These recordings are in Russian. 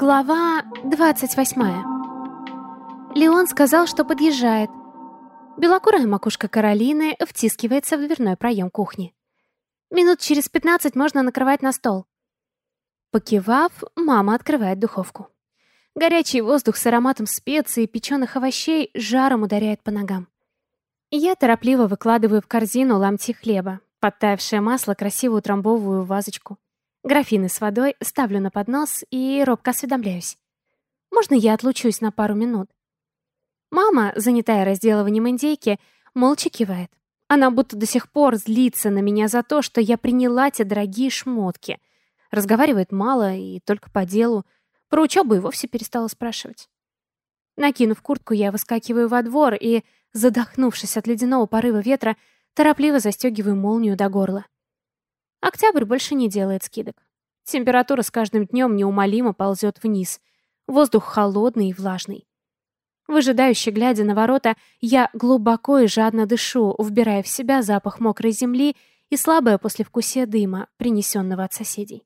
Глава 28. Леон сказал, что подъезжает. Белокурая макушка Каролины втискивается в дверной проем кухни. Минут через 15 можно накрывать на стол. Покивав, мама открывает духовку. Горячий воздух с ароматом специй и печеных овощей жаром ударяет по ногам. Я торопливо выкладываю в корзину ломти хлеба, подтаявшее масло красиво утрамбовываю вазочку. Графины с водой ставлю на поднос и робко осведомляюсь. Можно я отлучусь на пару минут? Мама, занятая разделыванием индейки, молча кивает. Она будто до сих пор злится на меня за то, что я приняла те дорогие шмотки. Разговаривает мало и только по делу. Про учебу и вовсе перестала спрашивать. Накинув куртку, я выскакиваю во двор и, задохнувшись от ледяного порыва ветра, торопливо застегиваю молнию до горла. Октябрь больше не делает скидок. Температура с каждым днем неумолимо ползет вниз. Воздух холодный и влажный. Выжидающе глядя на ворота, я глубоко и жадно дышу, вбирая в себя запах мокрой земли и слабое послевкусие дыма, принесенного от соседей.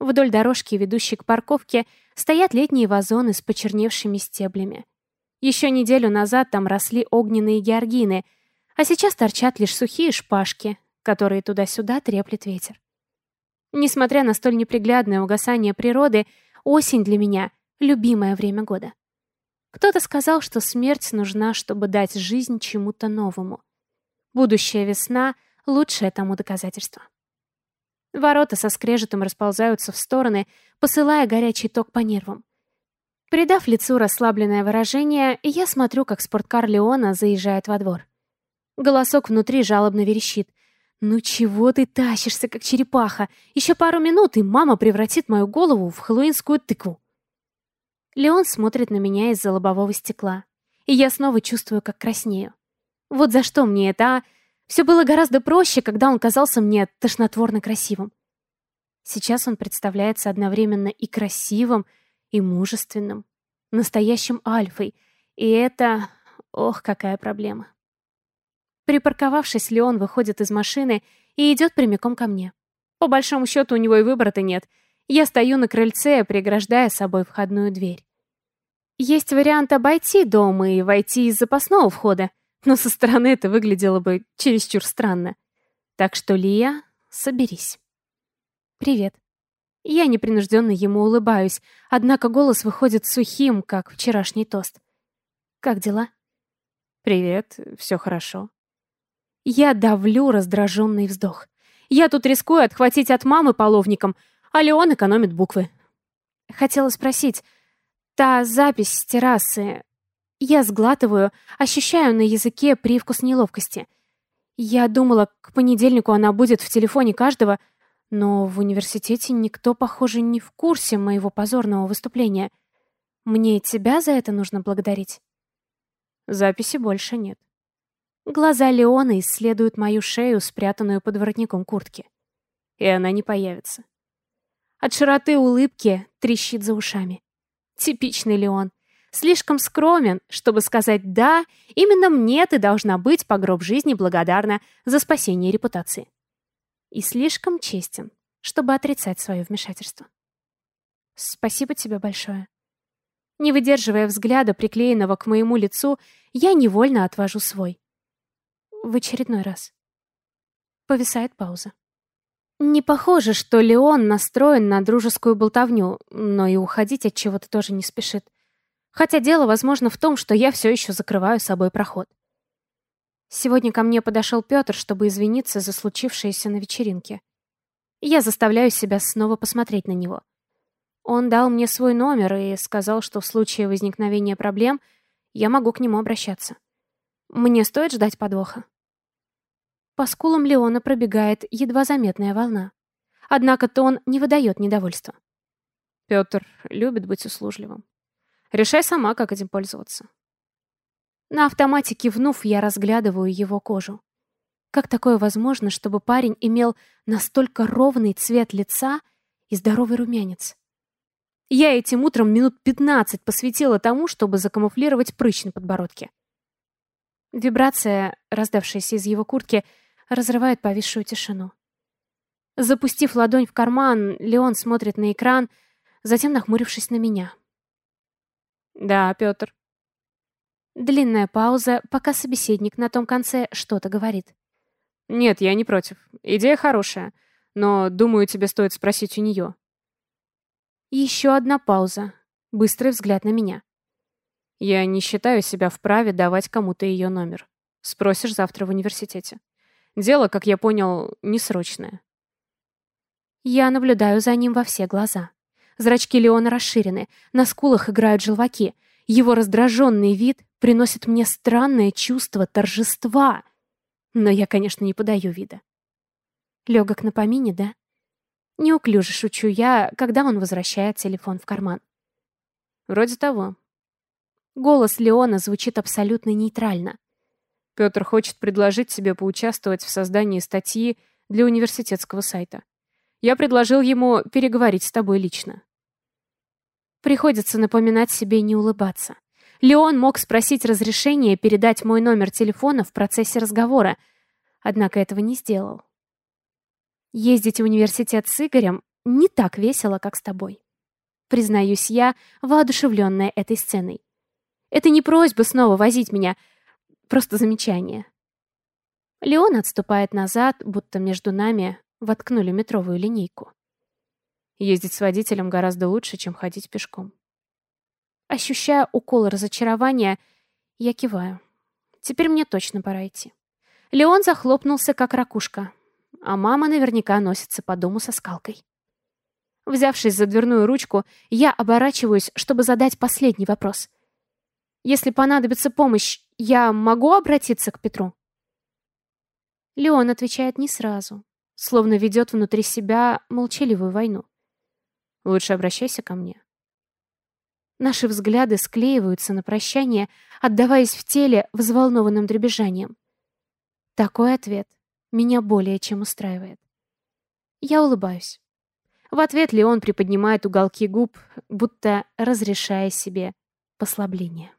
Вдоль дорожки, ведущей к парковке, стоят летние вазоны с почерневшими стеблями. Еще неделю назад там росли огненные георгины, а сейчас торчат лишь сухие шпажки, которые туда-сюда треплет ветер. Несмотря на столь неприглядное угасание природы, осень для меня — любимое время года. Кто-то сказал, что смерть нужна, чтобы дать жизнь чему-то новому. Будущая весна — лучшее тому доказательство. Ворота со скрежетом расползаются в стороны, посылая горячий ток по нервам. Придав лицу расслабленное выражение, я смотрю, как спорткар Леона заезжает во двор. Голосок внутри жалобно верещит. «Ну чего ты тащишься, как черепаха? Еще пару минут, и мама превратит мою голову в хэллоуинскую тыкву». Леон смотрит на меня из-за лобового стекла, и я снова чувствую, как краснею. Вот за что мне это, а? Все было гораздо проще, когда он казался мне тошнотворно красивым. Сейчас он представляется одновременно и красивым, и мужественным, настоящим альфой, и это... Ох, какая проблема. Припарковавшись, Леон выходит из машины и идет прямиком ко мне. По большому счету, у него и выбора-то нет. Я стою на крыльце, преграждая собой входную дверь. Есть вариант обойти дом и войти из запасного входа, но со стороны это выглядело бы чересчур странно. Так что, Лия, соберись. Привет. Я непринужденно ему улыбаюсь, однако голос выходит сухим, как вчерашний тост. Как дела? Привет, все хорошо. Я давлю раздраженный вздох. Я тут рискую отхватить от мамы половником, а Леон экономит буквы. Хотела спросить, та запись с террасы... Я сглатываю, ощущаю на языке привкус неловкости. Я думала, к понедельнику она будет в телефоне каждого, но в университете никто, похоже, не в курсе моего позорного выступления. Мне тебя за это нужно благодарить? Записи больше нет. Глаза Леона исследуют мою шею, спрятанную под воротником куртки. И она не появится. От широты улыбки трещит за ушами. Типичный Леон. Слишком скромен, чтобы сказать «да», именно мне ты должна быть по гроб жизни благодарна за спасение репутации. И слишком честен, чтобы отрицать свое вмешательство. Спасибо тебе большое. Не выдерживая взгляда, приклеенного к моему лицу, я невольно отвожу свой в очередной раз. Повисает пауза. Не похоже, что Леон настроен на дружескую болтовню, но и уходить от чего-то тоже не спешит. Хотя дело, возможно, в том, что я все еще закрываю собой проход. Сегодня ко мне подошел Петр, чтобы извиниться за случившееся на вечеринке. Я заставляю себя снова посмотреть на него. Он дал мне свой номер и сказал, что в случае возникновения проблем я могу к нему обращаться. Мне стоит ждать подвоха. По скулам Леона пробегает едва заметная волна. Однако тон не выдает недовольства. Петр любит быть услужливым. Решай сама, как этим пользоваться. На автомате кивнув, я разглядываю его кожу. Как такое возможно, чтобы парень имел настолько ровный цвет лица и здоровый румянец? Я этим утром минут 15 посвятила тому, чтобы закамуфлировать прыщ на подбородке. Вибрация, раздавшаяся из его куртки, разрывает повисшую тишину. Запустив ладонь в карман, Леон смотрит на экран, затем нахмурившись на меня. «Да, Петр». Длинная пауза, пока собеседник на том конце что-то говорит. «Нет, я не против. Идея хорошая, но, думаю, тебе стоит спросить у нее». Еще одна пауза. Быстрый взгляд на меня. «Я не считаю себя вправе давать кому-то ее номер. Спросишь завтра в университете. Дело, как я понял, несрочное». Я наблюдаю за ним во все глаза. Зрачки Леона расширены, на скулах играют желваки. Его раздраженный вид приносит мне странное чувство торжества. Но я, конечно, не подаю вида. Легок на помине, да? Неуклюже шучу я, когда он возвращает телефон в карман. Вроде того. Голос Леона звучит абсолютно нейтрально. Петр хочет предложить тебе поучаствовать в создании статьи для университетского сайта. Я предложил ему переговорить с тобой лично. Приходится напоминать себе не улыбаться. Леон мог спросить разрешения передать мой номер телефона в процессе разговора, однако этого не сделал. Ездить в университет с Игорем не так весело, как с тобой. Признаюсь я, воодушевленная этой сценой. Это не просьба снова возить меня, просто замечание. Леон отступает назад, будто между нами воткнули метровую линейку. Ездить с водителем гораздо лучше, чем ходить пешком. Ощущая укол разочарования, я киваю. Теперь мне точно пора идти. Леон захлопнулся, как ракушка, а мама наверняка носится по дому со скалкой. Взявшись за дверную ручку, я оборачиваюсь, чтобы задать последний вопрос. Если понадобится помощь, я могу обратиться к Петру? Леон отвечает не сразу, словно ведет внутри себя молчаливую войну. Лучше обращайся ко мне. Наши взгляды склеиваются на прощание, отдаваясь в теле взволнованным дребезжанием. Такой ответ меня более чем устраивает. Я улыбаюсь. В ответ Леон приподнимает уголки губ, будто разрешая себе послабление.